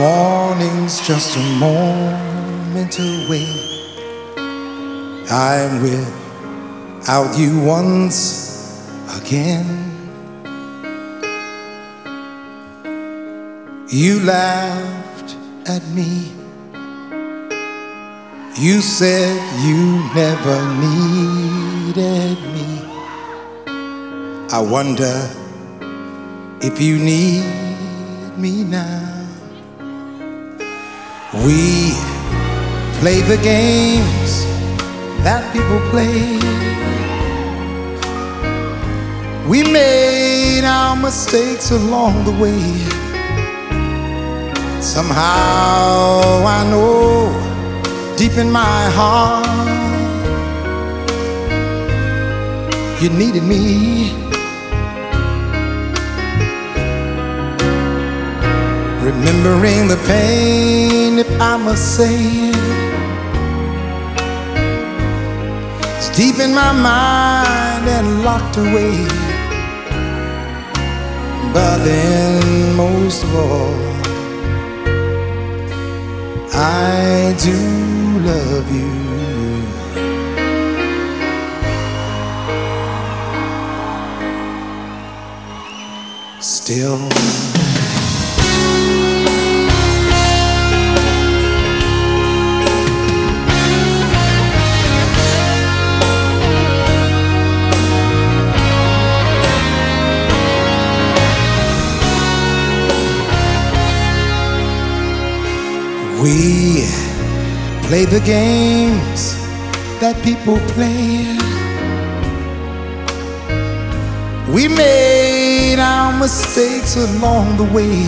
Morning's just a moment away. I'm without you once again. You laughed at me. You said you never needed me. I wonder if you need me now. We play the games that people play. We made our mistakes along the way. Somehow I know deep in my heart you needed me. Remembering the pain, if I must say it, it's deep in my mind and locked away. But then, most of all, I do love you. Still. We play the games that people play. We made our mistakes along the way.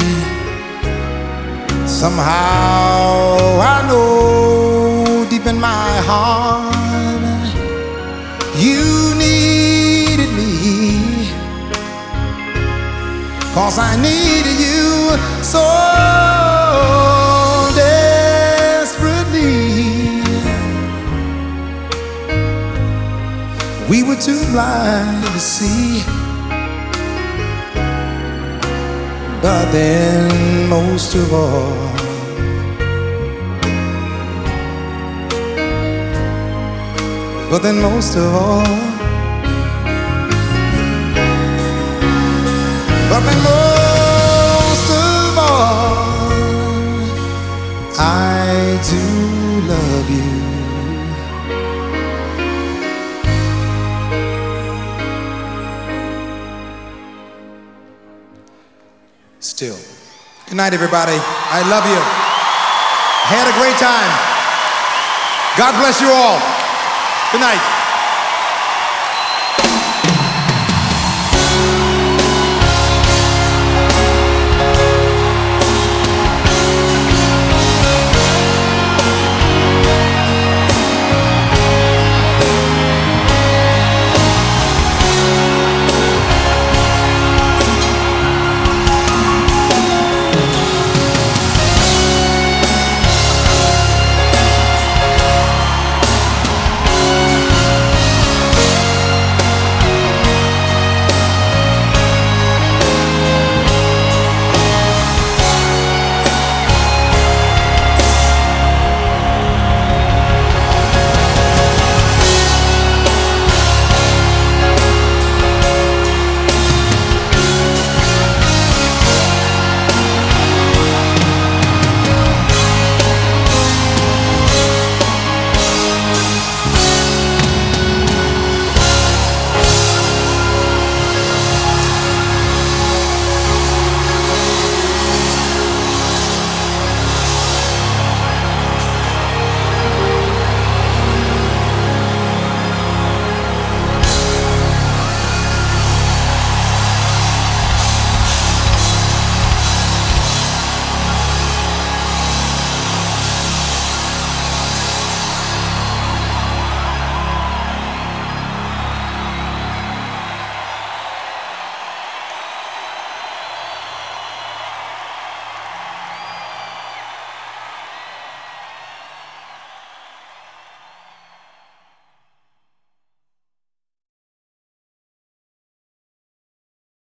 Somehow I know deep in my heart you needed me. Cause I needed you so We were too blind to see. But then, most of all, but then, most of all, but then, most of all, I do love you. Good night, everybody. I love you. Had a great time. God bless you all. Good night.